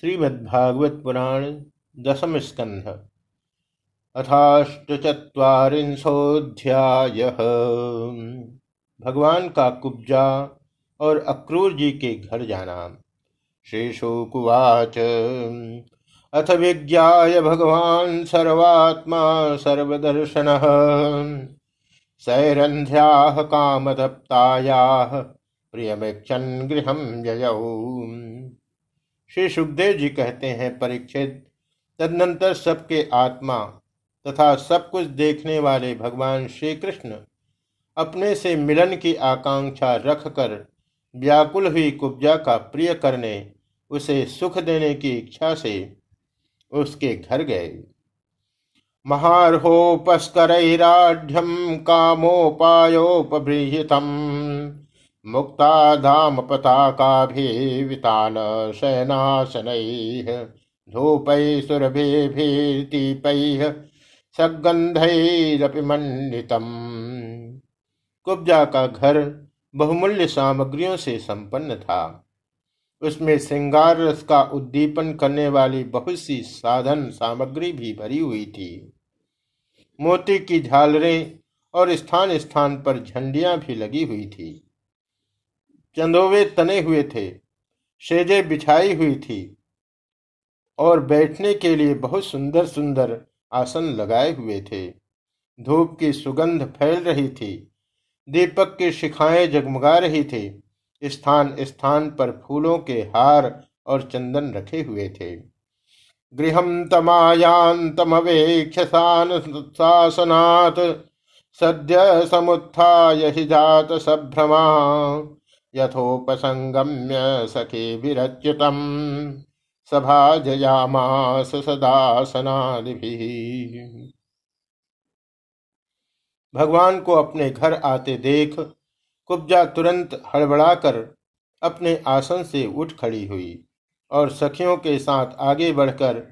श्रीमद्भागवत पुराण दशम स्कंध अथाष्टचत्वारिंशोऽध्याय। भगवान का कुब्जा और अक्रूर जी के घर जाना। श्रीशुकुवाच। अथ विज्ञाय भगवान सर्वात्मा सर्वदर्शन। सैरंध्या कामदप्ताया प्रियमेक्षन गृह जयऊ श्री सुखदेव जी कहते हैं, परीक्षित, तदनंतर सबके आत्मा तथा सब कुछ देखने वाले भगवान श्री कृष्ण अपने से मिलन की आकांक्षा रखकर व्याकुल हुई कुब्जा का प्रिय करने, उसे सुख देने की इच्छा से उसके घर गए। महारहोपस्कराढ़ कामोपायोपबृहितम मुक्ता धाम पताकाभिवितान शयनाशनैः धूपैः सुरभिर्दीपैः सगंधरपि मंडितम कुब्जा का घर बहुमूल्य सामग्रियों से संपन्न था। उसमें श्रृंगार रस का उद्दीपन करने वाली बहुत सी साधन सामग्री भी भरी हुई थी। मोती की झालरें और स्थान स्थान पर झंडियाँ भी लगी हुई थी। चंदोवे तने हुए थे, शेजे बिछाई हुई थी, और बैठने के लिए बहुत सुंदर सुंदर आसन लगाए हुए थे। धूप की सुगंध फैल रही थी, दीपक की शिखाएँ जगमगा रही थी, स्थान स्थान पर फूलों के हार और चंदन रखे हुए थे। गृह तमायांतमवेक्षसानशासनात् सद्य समुत्थाय जात सभ्रमा। यथोपसंगम्य सखे विरच्युतम। सभा जयामास सदासनादि भगवान को अपने घर आते देख, कुब्जा तुरंत हड़बड़ाकर अपने आसन से उठ खड़ी हुई और सखियों के साथ आगे बढ़कर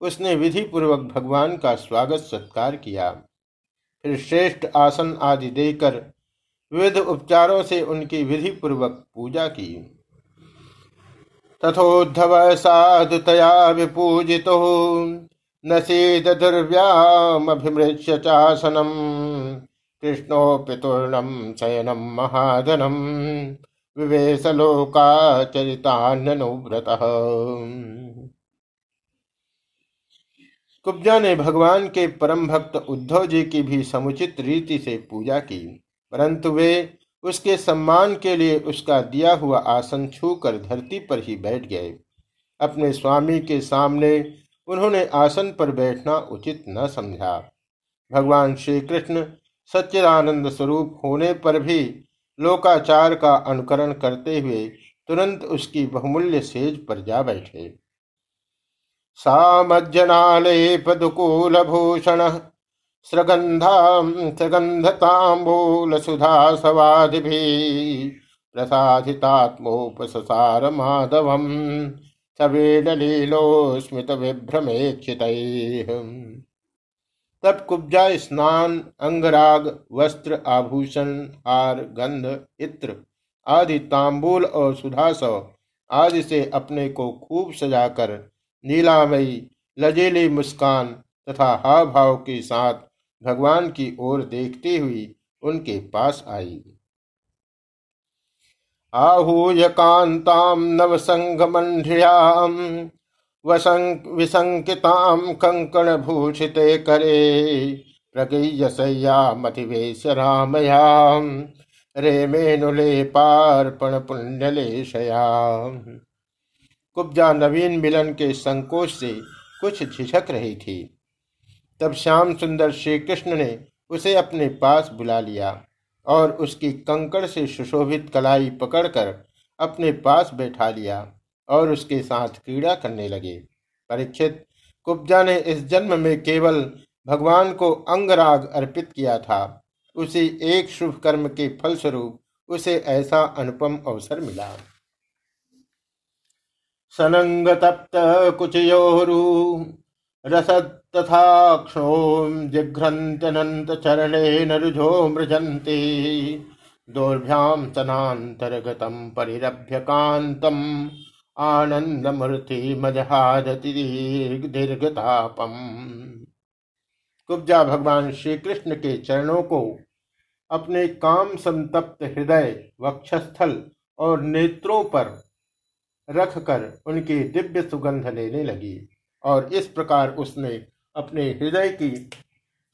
उसने विधि पूर्वक भगवान का स्वागत सत्कार किया। फिर श्रेष्ठ आसन आदि देकर विविध उपचारों से उनकी विधि पूर्वक पूजा की। तथोद्धव साधुतया विपूजितो नसीद दुर्व्यामभिमृश्य चासनम कृष्णोपितूर्णम शयनम महाधनम विवेश लोकाचरितान्यनुव्रत कुब्जा ने भगवान के परम भक्त उद्धव जी की भी समुचित रीति से पूजा की। परंतु वे उसके सम्मान के लिए उसका दिया हुआ आसन छूकर धरती पर ही बैठ गए। अपने स्वामी के सामने उन्होंने आसन पर बैठना उचित न समझा। भगवान श्री कृष्ण सच्चिदानंद स्वरूप होने पर भी लोकाचार का अनुकरण करते हुए तुरंत उसकी बहुमूल्य सेज पर जा बैठे। सामज्जनालेप दुकूल भूषण स्रगन्धां स्रगन्धताम्बूलसुधासवादिभिः प्रसादितात्मोपससार माधवम् सवेललीलोस्मितविभ्रमेक्षितैः तब कुब्जा स्नान, अंगराग, वस्त्र, आभूषण, हार, गंध, इत्र आदि तांबूल और सुधासव आदि से अपने को खूब सजाकर नीलामयी, लजेली मुस्कान तथा हाव भाव के साथ भगवान की ओर देखती हुई उनके पास आई। आहूय कांताम नवसंगमंध्रियाम विसंकिताम कंकण भूषिते करे प्रगय्यसय्यामतिवेश रामयाम रे मेनुलेपार्पण पुण्यलेशयाम कुब्जा नवीन मिलन के संकोच से कुछ झिझक रही थी। तब श्याम सुंदर श्री कृष्ण ने उसे अपने पास बुला लिया और उसकी कंकड़ से सुशोभित कलाई पकड़कर अपने पास बैठा लिया और उसके साथ क्रीड़ा करने लगे। परीक्षित कुब्जा ने इस जन्म में केवल भगवान को अंगराग अर्पित किया था। उसी एक शुभ कर्म के फलस्वरूप उसे ऐसा अनुपम अवसर मिला। सनंग तप्त कुछ कुचयोरु रसतथाक्षो जिघ्रन्त्यनन्तचरणेन रुजो मृजन्ति। दोर्भ्यां सनान्तर्गतं परिरभ्य कान्तम् आनंद मूर्ति मजहादति दीर्घतापम कुब्जा भगवान श्री कृष्ण के चरणों को अपने काम संतप्त हृदय, वक्षस्थल और नेत्रों पर रखकर उनकी दिव्य सुगंध लेने लगी। और इस प्रकार उसने अपने हृदय की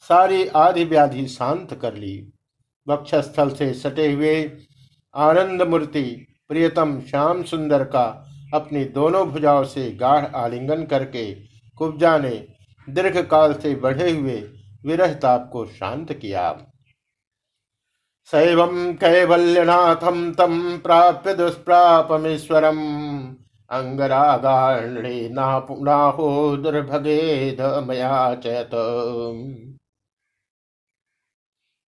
सारी आदि व्याधि शांत कर ली। वक्षस्थल से सटे हुए आनंद मूर्ति प्रियतम श्याम सुंदर का अपनी दोनों भुजाओं से गाढ़ आलिंगन करके कुब्जा ने दीर्घ काल से बढ़े हुए विरह ताप को शांत किया। शैव कैवल्यनाथम तम प्राप्य दुष्प्रापमेश्वरम। अंगरागाणे नाहो दुर्भगेद मया चयत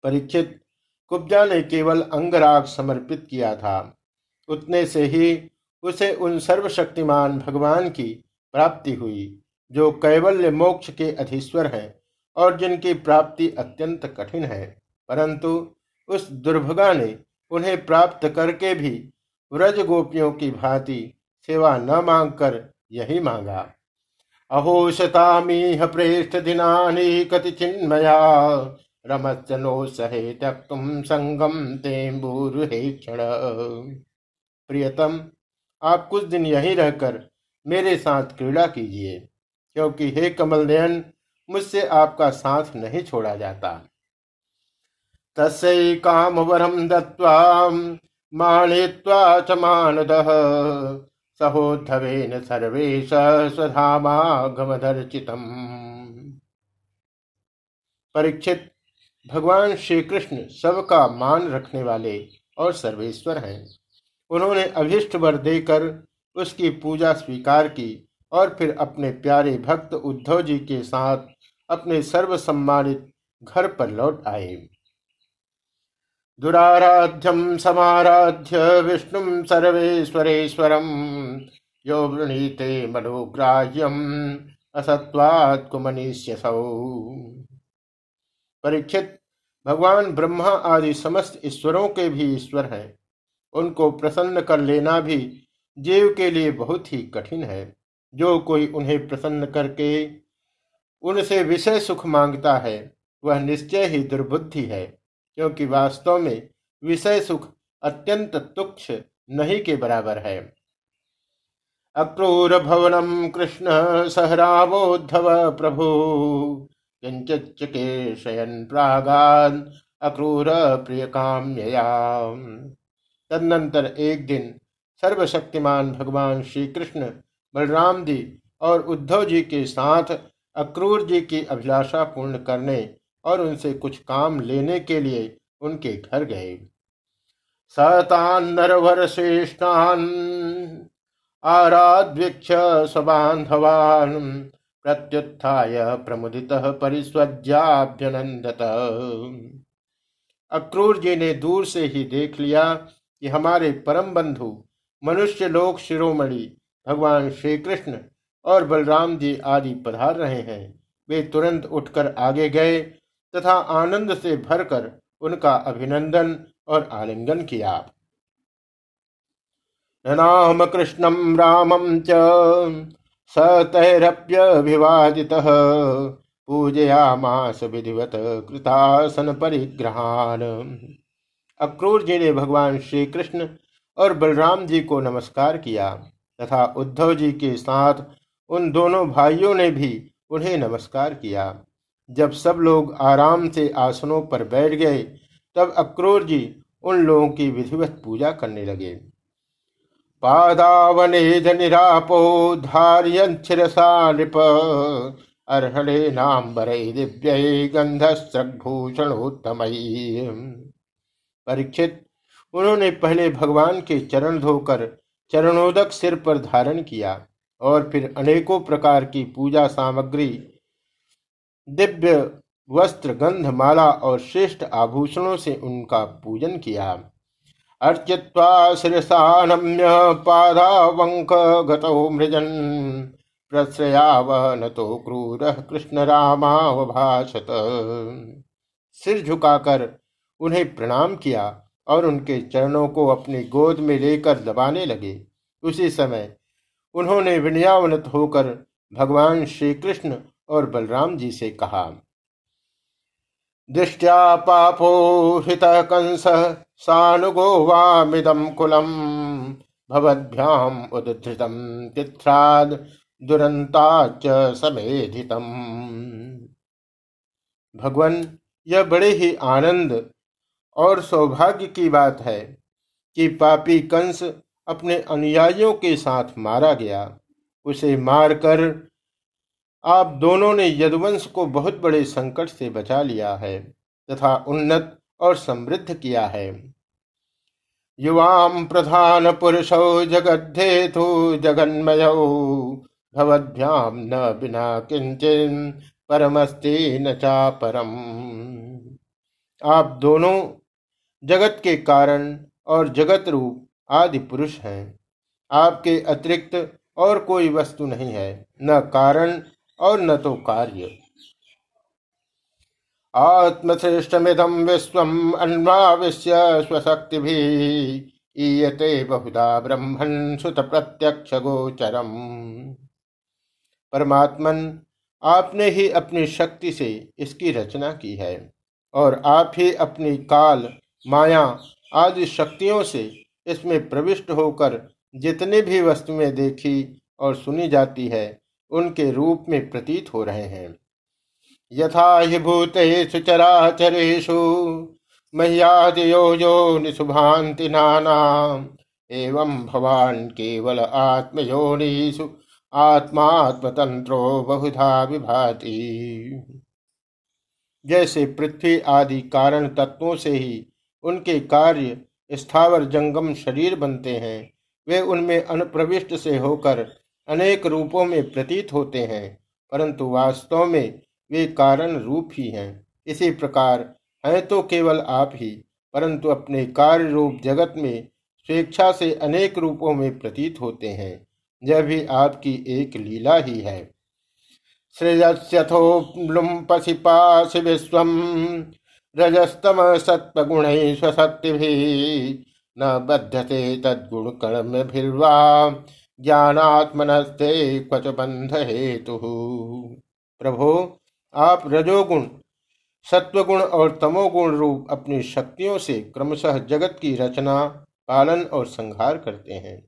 परीक्षित कुब्जा ने केवल अंगराग समर्पित किया था। उतने से ही उसे उन सर्वशक्तिमान भगवान की प्राप्ति हुई, जो कैवल्य मोक्ष के अधीश्वर हैं और जिनकी प्राप्ति अत्यंत कठिन है। परंतु उस दुर्भगा ने उन्हें प्राप्त करके भी व्रज गोपियों की भांति सेवा न मांगकर यही मांगा। अहोशतामीह प्रेष्ठ दिनानि चिन्मया। रमच नो सहे त्यक्तुम संगम तेम्बूरुहे क्षण। प्रियतम, आप कुछ दिन यहीं रहकर मेरे साथ क्रीड़ा कीजिए, क्योंकि हे कमल नयन मुझसे आपका साथ नहीं छोड़ा जाता। तस्यै कामवरम दत्वा माणित्वा च मानदः। सहोद्धवेन सर्वेश स्वधामागमदर्चितम्। परीक्षित, भगवान श्री कृष्ण सबका मान रखने वाले और सर्वेश्वर हैं। उन्होंने अभिष्ट वर देकर उसकी पूजा स्वीकार की और फिर अपने प्यारे भक्त उद्धव जी के साथ अपने सर्व सम्मानित घर पर लौट आए। दुराराध्यम समाराध्य विष्णु सर्वेश्वरेश्वरम यो वृणीते मनोग्राह्यम असत्वात् कुमनीष्य परीक्षित, भगवान, ब्रह्मा आदि समस्त ईश्वरों के भी ईश्वर हैं। उनको प्रसन्न कर लेना भी जीव के लिए बहुत ही कठिन है। जो कोई उन्हें प्रसन्न करके उनसे विषय सुख माँगता है, वह निश्चय ही दुर्बुद्धि है। क्योंकि वास्तव में विषय सुख अत्यंत तुक्ष नहीं के बराबर है। अक्रूर भवनम कृष्ण सहरावोद्धव प्रभु। शयन प्रागान अक्रूर प्रिय काम्यया तदनंतर एक दिन सर्वशक्तिमान भगवान श्री कृष्ण बलराम जी और उद्धव जी के साथ अक्रूर जी की अभिलाषा पूर्ण करने और उनसे कुछ काम लेने के लिए उनके घर गए। सतान नरवर श्रेष्ठान, आराध्वीक्ष स्वबांधवान प्रत्युत्थाय प्रमुदित परिस्वज्याभ्यनंदत अक्रूर जी ने दूर से ही देख लिया कि हमारे परम बंधु मनुष्य लोक शिरोमणि, भगवान श्री कृष्ण और बलराम जी आदि पधार रहे हैं। वे तुरंत उठकर आगे गए तथा आनंद से भरकर उनका अभिनंदन और आलिंगन किया। नाम कृष्णम रामम च सतैरप्यभिवादित पूजयामास विधिवत कृतासन परिग्रहान। अक्रूर जी ने भगवान श्री कृष्ण और बलराम जी को नमस्कार किया तथा उद्धव जी के साथ उन दोनों भाइयों ने भी उन्हें नमस्कार किया। जब सब लोग आराम से आसनों पर बैठ गए, तब अक्रूर जी उन लोगों की विधिवत पूजा करने लगे। पादावने निरापो नृप, अर्हणे दिव्य गंधस्त्रभूषणोत्तम परीक्षित, उन्होंने पहले भगवान के चरण धोकर चरणोदक सिर पर धारण किया और फिर अनेकों प्रकार की पूजा सामग्री दिव्य वस्त्र गंध माला और श्रेष्ठ आभूषणों से उनका पूजन किया। अर्चित्वा शिरसानम्य पादावंक गतो मृजन। प्रश्रयावन तो क्रूर कृष्ण रामावभाषत सिर झुकाकर उन्हें प्रणाम किया और उनके चरणों को अपनी गोद में लेकर दबाने लगे। उसी समय उन्होंने विनयावनत होकर भगवान श्री कृष्ण और बलराम जी से कहा, दृष्टिया पापो हित कंस सानुगो वामिदम कुलम। भवद्भ्याम उद्धृतम तिथ्राद दुरंताच समेधितम। भगवान, यह बड़े ही आनंद और सौभाग्य की बात है कि पापी कंस अपने अनुयायियों के साथ मारा गया। उसे मारकर आप दोनों ने यदुवंश को बहुत बड़े संकट से बचा लिया है, तथा उन्नत और समृद्ध किया है। युवाम प्रधान पुरुषो जगद्धेतु जगन्मय भवद्भ्याम न बिना किंचन परमस्ते न चा परम आप दोनों जगत के कारण और जगत रूप आदि पुरुष हैं। आपके अतिरिक्त और कोई वस्तु नहीं है, न कारण और न तो कार्य। आत्मश्रेष्ठमिदम विश्व अन्वाविश्य स्वशक्ति भी ईयते बहुधा ब्रह्मण सुत प्रत्यक्ष गोचरम परमात्मन, आपने ही अपनी शक्ति से इसकी रचना की है और आप ही अपनी काल, माया आदि शक्तियों से इसमें प्रविष्ट होकर जितने भी वस्तुएँ देखी और सुनी जाती है उनके रूप में प्रतीत हो रहे हैं। यथा हि भूतेषु चराचरेषु मह्यादियो यो एवं भवान केवल आत्मयोनिषु आत्मात्मतंत्रो बहुधा विभाति। जैसे पृथ्वी आदि कारण तत्वों से ही उनके कार्य स्थावर जंगम शरीर बनते हैं, वे उनमें अनुप्रविष्ट से होकर अनेक रूपों में प्रतीत होते हैं, परंतु वास्तव में वे कारण रूप ही हैं। इसी प्रकार हैं तो केवल आप ही, परंतु अपने कार्य रूप जगत में स्वेच्छा से अनेक रूपों में प्रतीत होते हैं। यह भी आपकी एक लीला ही है। विश्व रजस्तम सत्वगुण स्वशक्ति न बध्यते तद्गुण कर्मभिर्वा ज्ञानात्मनस्ते क्वच बंध हेतु प्रभो, आप रजोगुण, सत्वगुण और तमोगुण रूप अपनी शक्तियों से क्रमशः जगत की रचना, पालन और संहार करते हैं।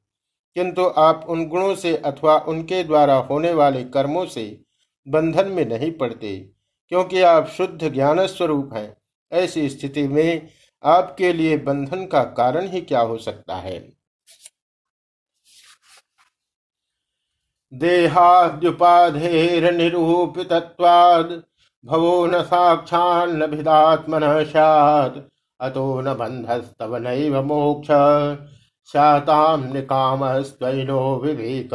किंतु आप उन गुणों से अथवा उनके द्वारा होने वाले कर्मों से बंधन में नहीं पड़ते, क्योंकि आप शुद्ध ज्ञान स्वरूप हैं। ऐसी स्थिति में आपके लिए बंधन का कारण ही क्या हो सकता है? देहाद्युपाधेर्निरूपितत्वाद् भवो न साक्षान्न भिदात्मन स्यात्। अतो न बंधस्तव नैव मोक्ष। स्याताम निकामस्त्वैनो विवेक।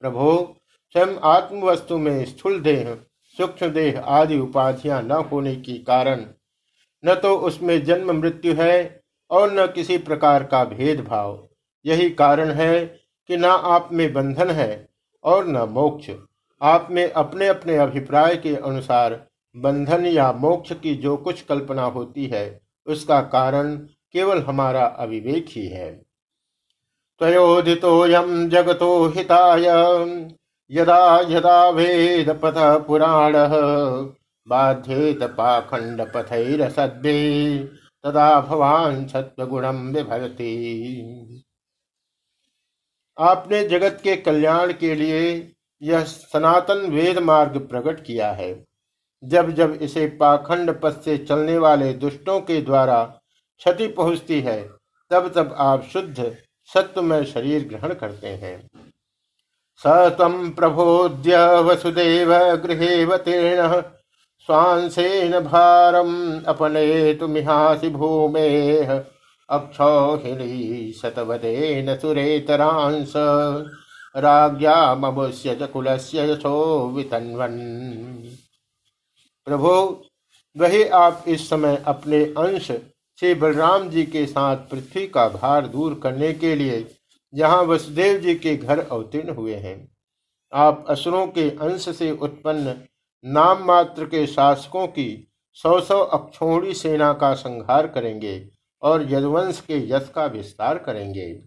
प्रभो, स्वयं आत्मवस्तु में स्थूल देह, सूक्ष्म देह आदि उपाधियाँ न होने के कारण, न तो उसमें जन्म मृत्यु है और न किसी प्रकार का भेदभाव। यही कारण है कि न आप में बंधन है और न मोक्ष। आप में अपने अपने अभिप्राय के अनुसार बंधन या मोक्ष की जो कुछ कल्पना होती है, उसका कारण केवल हमारा अविवेक ही है। तयोदितोऽयं जगतो हिताय, यदा यदा वेद पथ पुराण, बाध्येत पाखंड पथैरसद्भि, तदा भवान सत्वगुणम विभवती। आपने जगत के कल्याण के लिए यह सनातन वेद मार्ग प्रकट किया है। जब जब इसे पाखंड पथ से चलने वाले दुष्टों के द्वारा क्षति पहुँचती है, तब तब आप शुद्ध, सत्वमय शरीर ग्रहण करते हैं। स तम प्रबोध्य वसुदेव गृहे तीर्ण स्वांसेन भारम अपने तुमिहासी भूमे। अक्षौहिणी शतवदेन सुरेतरांस राज्ञाममुष्य च कुलस्य यशो वितन्वन्। प्रभु, वही आप इस समय अपने अंश श्री बलराम जी के साथ पृथ्वी का भार दूर करने के लिए यहाँ वसुदेव जी के घर अवतीर्ण हुए हैं। आप असुरों के अंश से उत्पन्न नाम मात्र के शासकों की सौ सौ अक्षोणी सेना का संहार करेंगे। और यदुवंश के यश का विस्तार करेंगे।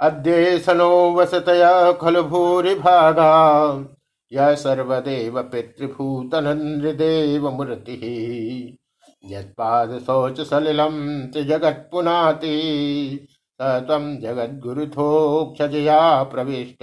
अद्येशनो वसतया खलु भूरिभागा। यह सर्वदेव पितृभूतनृदेव मूर्ति। यत्पाद शौच सलिलम जगत पुनाति। तम जगद्गुरुथोक्षजया प्रविष्ट।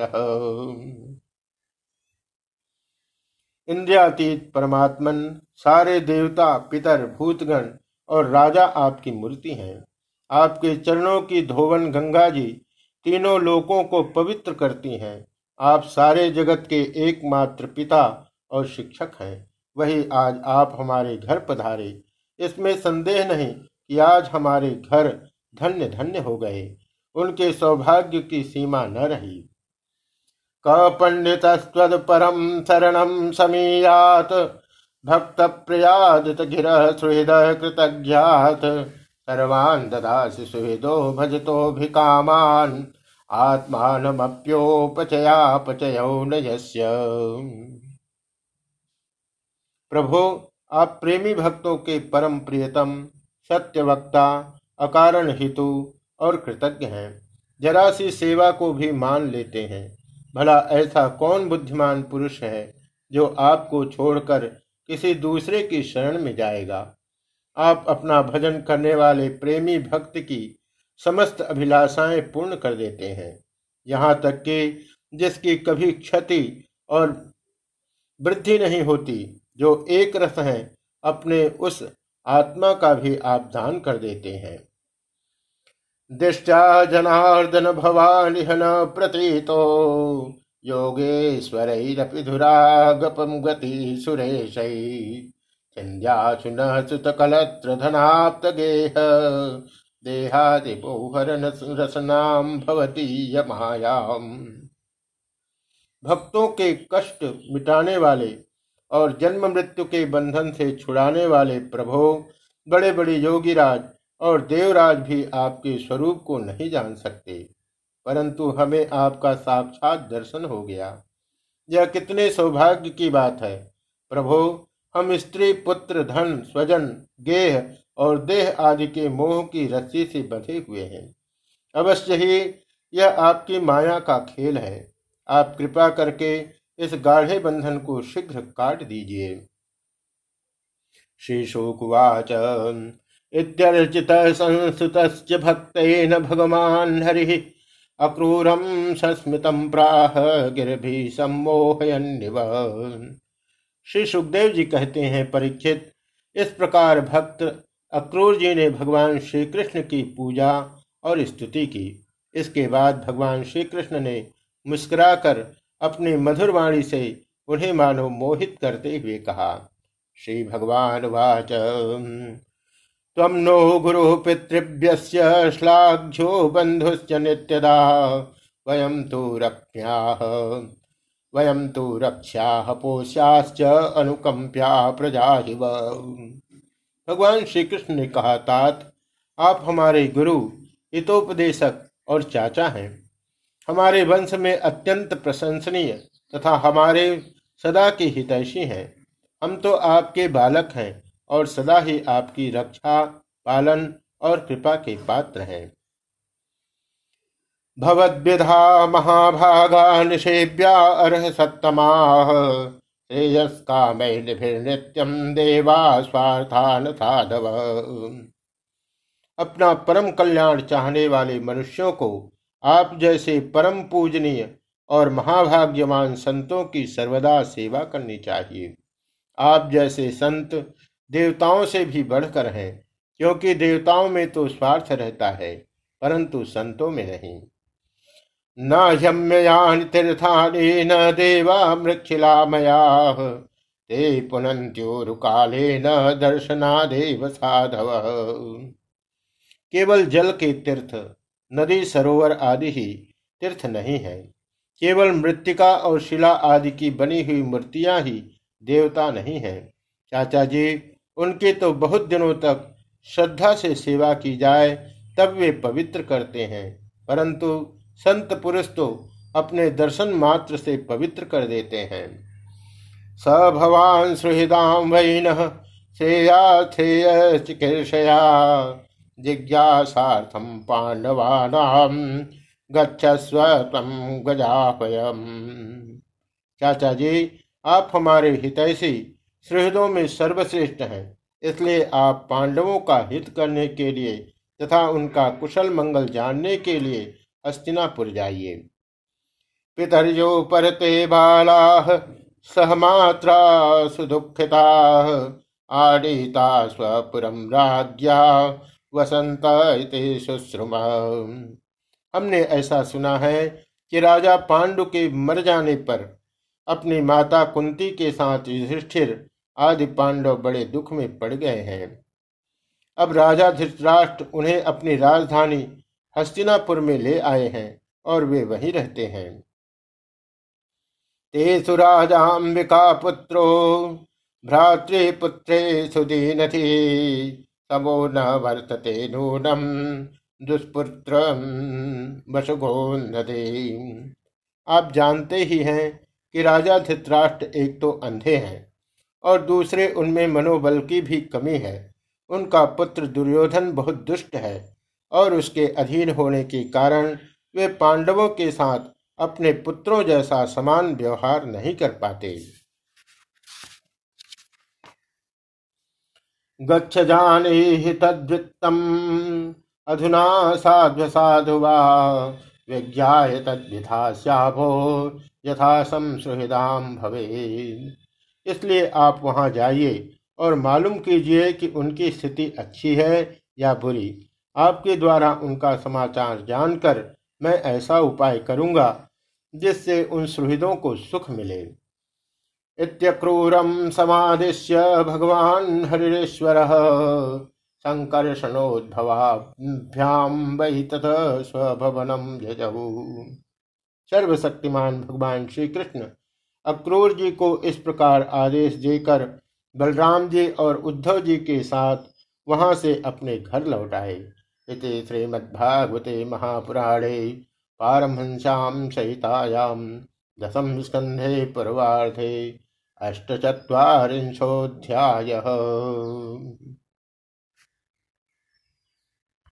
इंद्रियातीत परमात्मन, सारे देवता, पितर, भूतगण और राजा आपकी मूर्ति हैं। आपके चरणों की धोवन गंगा जी तीनों लोकों को पवित्र करती हैं। आप सारे जगत के एकमात्र पिता और शिक्षक हैं। वही आज आप हमारे घर पधारे। इसमें संदेह नहीं कि आज हमारे घर धन्य धन्य हो गए। उनके सौभाग्य की सीमा न रही। कपंडित परम शरणम समीयात। भक्त प्रियादित गिर सुहृद कृतज्ञात सर्वान् ददासि सुहृदो भजतोभिकामान् आत्मानमप्योपचयापचयो न यस्य। प्रभो, आप प्रेमी भक्तों के परम प्रियतम, सत्यवक्ता, अकारण हितु और कृतज्ञ हैं। जरा सी सेवा को भी मान लेते हैं। भला ऐसा कौन बुद्धिमान पुरुष है जो आपको छोड़कर किसी दूसरे की शरण में जाएगा। आप अपना भजन करने वाले प्रेमी भक्त की समस्त अभिलाषाएँ पूर्ण कर देते हैं। यहाँ तक कि जिसकी कभी क्षति और वृद्धि नहीं होती, जो एक रस है, अपने उस आत्मा का भी आप दान कर देते हैं। दिष्टा जनार्दन भवानि न प्रतीतो। योगेश्वर धुरागपम गति सुरेश भक्तों के कष्ट मिटाने वाले और जन्म मृत्यु के बंधन से छुड़ाने वाले प्रभो बड़े बड़े योगीराज और देवराज भी आपके स्वरूप को नहीं जान सकते। परंतु हमें आपका साक्षात दर्शन हो गया। यह कितने सौभाग्य की बात है। प्रभो, हम स्त्री, पुत्र, धन, स्वजन, गेह और देह आदि के मोह की रस्सी से बंधे हुए हैं। अवश्य ही यह आपकी माया का खेल है। आप कृपा करके इस गाढ़े बंधन को शीघ्र काट दीजिए। श्री शोकुवाच इत्यर्चित भक्त न भगवान हरि। अक्रूरम सस्मितम प्राह गिरभि सम्मोहयन्निव श्री सुखदेव जी कहते हैं, परीक्षित, इस प्रकार भक्त अक्रूर जी ने भगवान श्री कृष्ण की पूजा और स्तुति की। इसके बाद भगवान श्री कृष्ण ने मुस्कुराकर अपनी मधुर वाणी से उन्हें मानो मोहित करते हुए कहा, श्री भगवान वाच तम नो गुरु पितृभ्य श्लाघ्यो बंधुश्च नित्यदा। वयम तो रक्षा वयम तो रक्षा पोष्याश्च अनुकंप्या प्रजा भगवान श्री कृष्ण ने कहा, तात, आप हमारे गुरु, हितोपदेशक और चाचा हैं। हमारे वंश में अत्यंत प्रशंसनीय तथा हमारे सदा के हितैषी हैं। हम तो आपके बालक हैं। और सदा ही आपकी रक्षा, पालन और कृपा के पात्र हैं। भवद्विधा महाभागा निषेव्या अर्ह सत्तमा। श्रेयस्कामैर्निभिर्नित्यम देवा स्वार्थान साधव। अपना परम कल्याण चाहने वाले मनुष्यों को आप जैसे परम पूजनीय और महाभाग्यवान संतों की सर्वदा सेवा करनी चाहिए। आप जैसे संत देवताओं से भी बढ़कर है, क्योंकि देवताओं में तो स्वार्थ रहता है, परंतु संतों में नहीं। न ह्यम्ययानि तीर्थानि न देवा मृक्षिला मया न दर्शनादेव साधव। केवल जल के तीर्थ, नदी, सरोवर आदि ही तीर्थ नहीं है। केवल मृतिका और शिला आदि की बनी हुई मूर्तियाँ ही देवता नहीं है। चाचा जी उनके तो बहुत दिनों तक श्रद्धा से सेवा की जाए, तब वे पवित्र करते हैं। परंतु संत पुरुष तो अपने दर्शन मात्र से पवित्र कर देते हैं। स भवान सुहृदाम वैन श्रेया चिकीर्षया जिज्ञासार्थम पांडवानाम गच्छस्व तम गजापयम। चाचा जी, आप हमारे हितैषी सुहृदों में सर्वश्रेष्ठ हैं। इसलिए आप पांडवों का हित करने के लिए तथा उनका कुशल मंगल जानने के लिए हस्तिनापुर जाइए। पितर्यो परते बाला सहमात्रा सुदुखिता आडिता स्वपुरम राज्ञा वसंत शुश्रुम। हमने ऐसा सुना है कि राजा पांडु के मर जाने पर अपनी माता कुंती के साथ युधिष्ठिर आदि पांडव बड़े दुख में पड़ गए हैं। अब राजा धृतराष्ट्र उन्हें अपनी राजधानी हस्तिनापुर में ले आए हैं और वे वहीं रहते हैं। तेसु राजाम्बिका पुत्रो भ्रातृपुत्रे सुदीनथि समो न वर्तते नूनम दुष्पुत्र आप जानते ही हैं कि राजा धित्राष्ट्र एक तो अंधे हैं और दूसरे उनमें मनोबल की भी कमी है। उनका पुत्र दुर्योधन बहुत दुष्ट है और उसके अधीन होने के कारण वे पांडवों के साथ अपने पुत्रों जैसा समान व्यवहार नहीं कर पाते। गच्छ जाने तद्वृत्तम अधुना साध्व साधुवा विज्ञाय तद्विधा श्याभो यथा संसुहृदाम भवे इसलिए आप वहाँ जाइए और मालूम कीजिए कि उनकी स्थिति अच्छी है या बुरी। आपके द्वारा उनका समाचार जानकर मैं ऐसा उपाय करूँगा जिससे उन सुहृदों को सुख मिले। इत्यक्रूरम समादिश्य भगवान हरिश्वर संकर्षणोद्भवाभ्याम वही तथा स्वभवनम जजहू सर्वशक्तिमान भगवान श्री कृष्ण अक्रूर जी को इस प्रकार आदेश देकर बलराम जी और उद्धव जी के साथ वहाँ से अपने घर लौट आए। इति श्रीमद्भागवते महापुराणे पारमहंस्याम सहितायाम दशम स्कंधे पूर्वाधे अष्टचत्वारिंशोऽध्यायः।